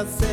a.